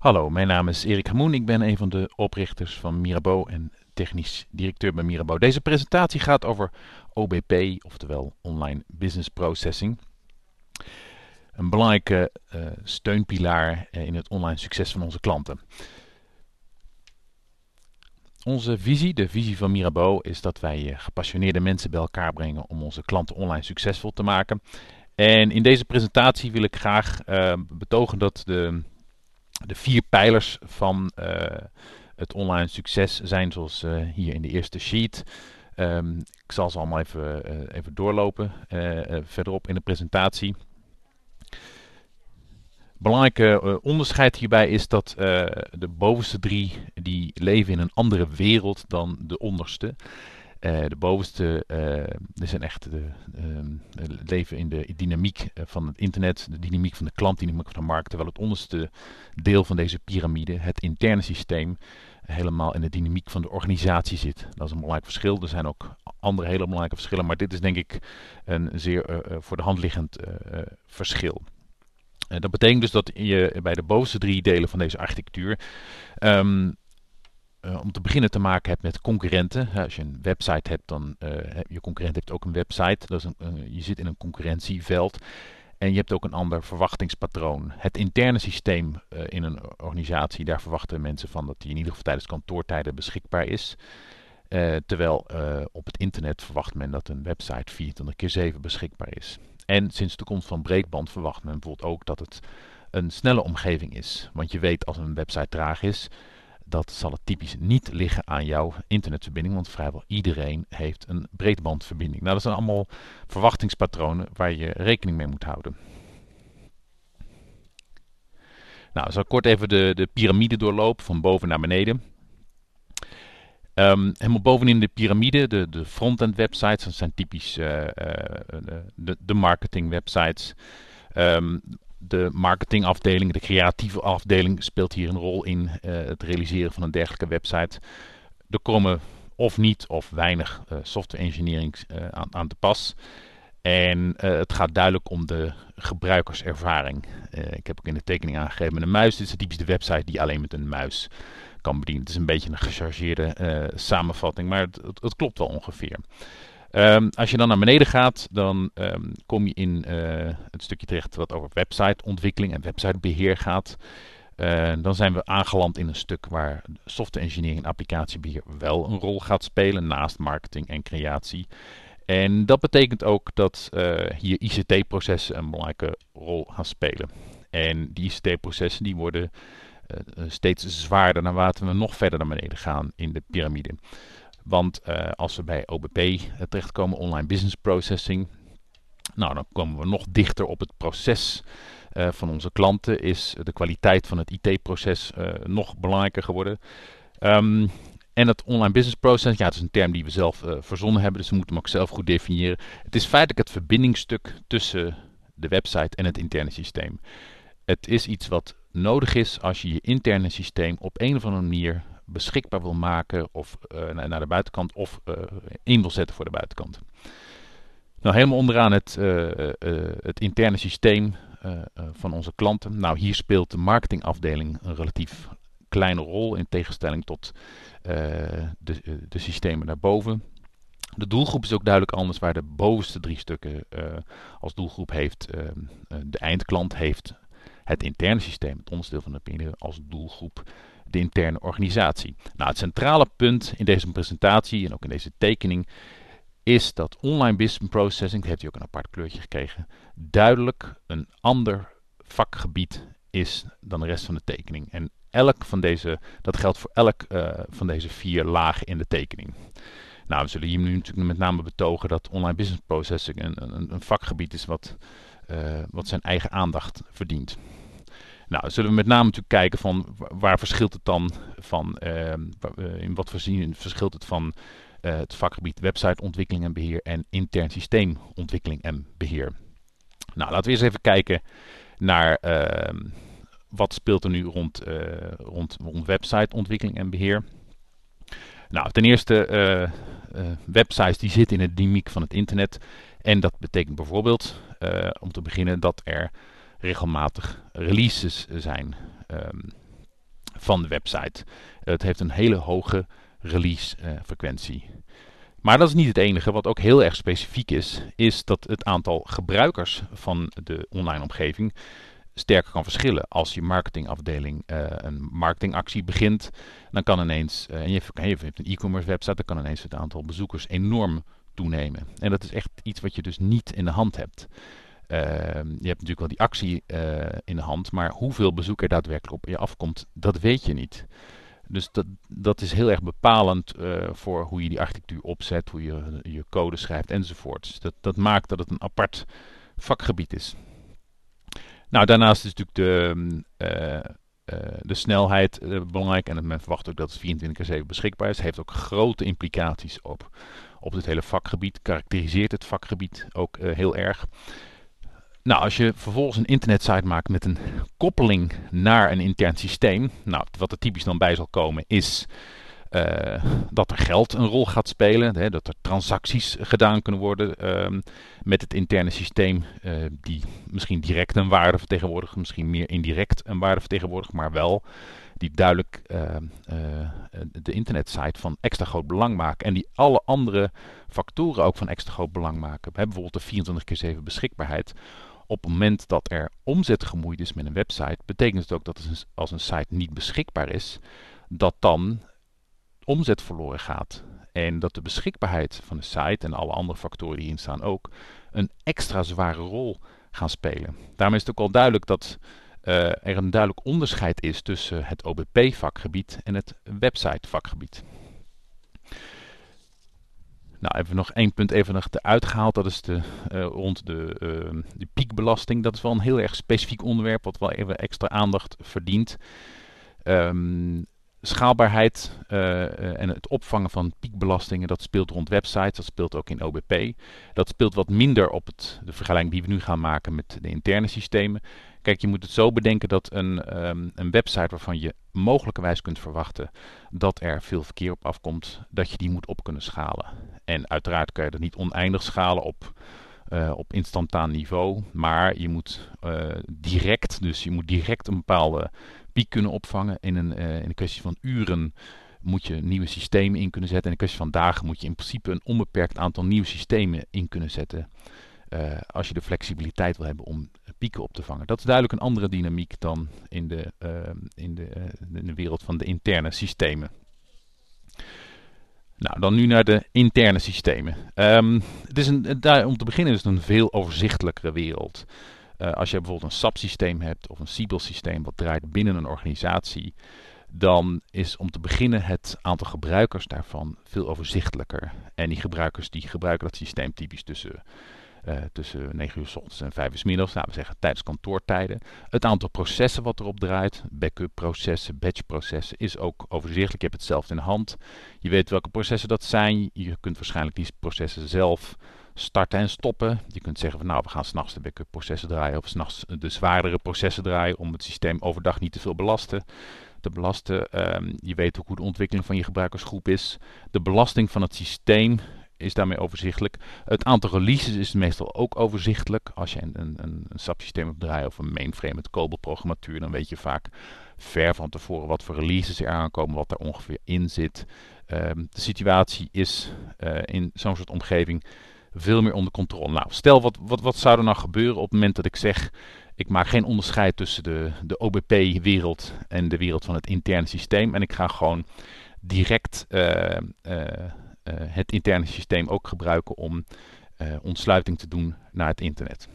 Hallo, mijn naam is Erik Hamoen. Ik ben een van de oprichters van Mirabeau en technisch directeur bij Mirabeau. Deze presentatie gaat over OBP, oftewel Online Business Processing. Een belangrijke uh, steunpilaar eh, in het online succes van onze klanten. Onze visie, de visie van Mirabeau, is dat wij eh, gepassioneerde mensen bij elkaar brengen om onze klanten online succesvol te maken. En in deze presentatie wil ik graag betogen dat de de vier pijlers van uh, het online succes zijn zoals uh, hier in de eerste sheet. Um, ik zal ze allemaal even, uh, even doorlopen verderop in de presentatie. Belangrijke onderscheid hierbij is dat de bovenste drie die leven in een andere wereld dan de onderste. Uh, de bovenste uh, zijn echt de, uh, leven in de dynamiek van het internet, de dynamiek van de klant, de dynamiek van de markt. Terwijl het onderste deel van deze piramide, het interne systeem, helemaal in de dynamiek van de organisatie zit. Dat is een belangrijk verschil. Er zijn ook andere hele belangrijke verschillen, maar dit is denk ik een zeer voor de hand liggend verschil. dat betekent dus dat je bij de bovenste drie delen van deze architectuur um, uh, om te beginnen te maken hebt met concurrenten. als je een website hebt, dan uh, je concurrent heeft ook een website. Uh, je zit in een concurrentieveld. En je hebt ook een ander verwachtingspatroon. Het interne systeem in een organisatie, daar verwachten mensen van dat die in ieder geval tijdens kantoortijden beschikbaar is. terwijl op het internet verwacht men dat een website 24 keer 7 beschikbaar is. En sinds de komst van breekband verwacht men bijvoorbeeld ook dat het een snelle omgeving is. Want je weet als een website traag is, dat zal het typisch niet liggen aan jouw internetverbinding, want vrijwel iedereen heeft een breedbandverbinding. Nou, dat zijn allemaal verwachtingspatronen waar je rekening mee moet houden. Nou, zal kort even de, de piramide doorlopen, van boven naar beneden. Um, helemaal bovenin de piramide, de, de front-end websites, dat zijn typisch uh, uh, de, de marketing websites. Um, de marketingafdeling, de creatieve afdeling speelt hier een rol in uh, het realiseren van een dergelijke website. Er komen of niet of weinig uh, software engineering uh, aan, aan, te pas. En het gaat duidelijk om de gebruikerservaring. ik heb ook in de tekening aangegeven met een muis. Dit is typisch de website die alleen met een muis kan bedienen. Het is een beetje een gechargeerde samenvatting, maar het, het klopt wel ongeveer. Um, als je dan naar beneden gaat, dan um, kom je in uh, het stukje terecht wat over websiteontwikkeling en websitebeheer gaat. Uh, dan zijn we aangeland in een stuk waar software engineering en applicatiebeheer wel een rol gaat spelen naast marketing en creatie. En dat betekent ook dat uh, hier ICT-processen een belangrijke rol gaan spelen. En die ICT-processen die worden steeds zwaarder naarmate we nog verder naar beneden gaan in de piramide. Want uh, als we bij OBP uh, terechtkomen, online business processing, nou, dan komen we nog dichter op het proces uh, van onze klanten. Is de kwaliteit van het IT-proces nog belangrijker geworden. Um, en dat online business process, ja, het is een term die we zelf verzonnen hebben, dus we moeten hem ook zelf goed definiëren. Het is feitelijk het verbindingsstuk tussen de website en het interne systeem. Het is iets wat nodig is als je je interne systeem op een of andere manier beschikbaar wil maken of uh, naar de buitenkant of uh, in wil zetten voor de buitenkant. Nou, helemaal onderaan het, uh, het interne systeem van onze klanten. Nou, hier speelt de marketingafdeling een relatief kleine rol in tegenstelling tot de, de systemen daarboven. De doelgroep is ook duidelijk anders, waar de bovenste drie stukken als doelgroep heeft. de eindklant heeft het interne systeem, het onderdeel van de piramide, als doelgroep de interne organisatie. Nou, het centrale punt in deze presentatie en ook in deze tekening is dat online business processing, heeft u ook een apart kleurtje gekregen, duidelijk een ander vakgebied is dan de rest van de tekening. En elk van deze, dat geldt voor elk uh, van deze vier lagen in de tekening. Nou, we zullen hier nu natuurlijk met name betogen dat online business processing een, een, een vakgebied is wat, uh, wat zijn eigen aandacht verdient. Nou, zullen we met name natuurlijk kijken van waar verschilt het dan van, uh, in wat voorzien verschilt het van uh, het vakgebied websiteontwikkeling en beheer en intern systeemontwikkeling en beheer. Nou, laten we eens even kijken naar uh, wat speelt er nu rond, uh, rond, rond websiteontwikkeling en beheer. Nou, ten eerste websites die zitten in het dynamiek van het internet. En dat betekent bijvoorbeeld, om te beginnen, dat er regelmatig releases zijn. Um, van de website. Het heeft een hele hoge release frequentie. Maar dat is niet het enige. Wat ook heel erg specifiek is, is dat het aantal gebruikers van de online omgeving sterker kan verschillen. Als je marketingafdeling uh, een marketingactie begint, dan kan ineens, uh, en je hebt, een e-commerce website, dan kan ineens het aantal bezoekers enorm toenemen. En dat is echt iets wat je dus niet in de hand hebt. Uh, je hebt natuurlijk wel die actie uh, in de hand, maar hoeveel bezoek er daadwerkelijk op je afkomt, dat weet je niet. Dus dat, dat is heel erg bepalend uh, voor hoe je die architectuur opzet, hoe je je code schrijft enzovoort. Dus dat, dat maakt dat het een apart vakgebied is. Nou, daarnaast is natuurlijk de, uh, de snelheid belangrijk en men verwacht ook dat het 24 7 beschikbaar is. Heeft ook grote implicaties op, op dit hele vakgebied, karakteriseert het vakgebied ook heel erg. Nou, als je vervolgens een internetsite maakt met een koppeling naar een intern systeem, nou, wat er typisch dan bij zal komen is uh, dat er geld een rol gaat spelen, hè, dat er transacties gedaan kunnen worden uh, met het interne systeem, uh, die misschien direct een waarde vertegenwoordigen, misschien meer indirect een waarde vertegenwoordigen, maar wel die duidelijk ehm, de internetsite van extra groot belang maken en die alle andere factoren ook van extra groot belang maken. Bijvoorbeeld de 24 keer 7 beschikbaarheid op het moment dat er omzet gemoeid is met een website, betekent het ook dat als een site niet beschikbaar is, dat dan omzet verloren gaat. En dat de beschikbaarheid van de site en alle andere factoren die hierin staan ook een extra zware rol gaan spelen. Daarmee is het ook al duidelijk dat uh, er een duidelijk onderscheid is tussen het OBP-vakgebied en het website-vakgebied. Nou, hebben we nog één punt even nog eruit gehaald. Dat is de, uh, rond de, uh, de piekbelasting. Dat is wel een heel erg specifiek onderwerp wat wel even extra aandacht verdient. Um, schaalbaarheid uh, en het opvangen van piekbelastingen, dat speelt rond websites, dat speelt ook in OBP. Dat speelt wat minder op het, de vergelijking die we nu gaan maken met de interne systemen. Kijk, je moet het zo bedenken dat een, um, een website waarvan je mogelijkerwijs kunt verwachten dat er veel verkeer op afkomt, dat je die moet op kunnen schalen. En uiteraard kan je dat niet oneindig schalen op, uh, op instantaan niveau, maar je moet direct, dus je moet direct een bepaalde piek kunnen opvangen. In een, uh, in een kwestie van uren moet je nieuwe systemen in kunnen zetten. In een kwestie van dagen moet je in principe een onbeperkt aantal nieuwe systemen in kunnen zetten. Uh, als je de flexibiliteit wil hebben om pieken op te vangen. Dat is duidelijk een andere dynamiek dan in de, uh, in de, in de wereld van de interne systemen. Nou, dan nu naar de interne systemen. Um, het is een, daar, om te beginnen is het een veel overzichtelijkere wereld. Uh, als je bijvoorbeeld een SAP-systeem hebt of een Siebel-systeem wat draait binnen een organisatie, dan is om te beginnen het aantal gebruikers daarvan veel overzichtelijker. En die gebruikers die gebruiken dat systeem typisch tussen, uh, tussen 9 uur s ochtends en 5 uur s middags, nou, we zeggen tijdens kantoortijden. Het aantal processen wat erop draait, backup processen, batch processen, is ook overzichtelijk. Je hebt het zelf in de hand. Je weet welke processen dat zijn. Je kunt waarschijnlijk die processen zelf starten en stoppen. Je kunt zeggen van nou we gaan s'nachts de backup processen draaien of s'nachts de zwaardere processen draaien om het systeem overdag niet te veel belasten. Te belasten. Um, je weet ook hoe de ontwikkeling van je gebruikersgroep is. De belasting van het systeem is daarmee overzichtelijk. Het aantal releases is meestal ook overzichtelijk. Als je een, een, een SAP-systeem hebt draaien of een mainframe met COBOL-programmatuur, dan weet je vaak ver van tevoren wat voor releases er aankomen, wat er ongeveer in zit. Um, de situatie is uh, in zo'n soort omgeving veel meer onder controle. Nou, stel wat, wat, wat zou er nou gebeuren op het moment dat ik zeg, ik maak geen onderscheid tussen de, de OBP-wereld en de wereld van het interne systeem. En ik ga gewoon direct uh, uh, uh, het interne systeem ook gebruiken om ontsluiting te doen naar het internet.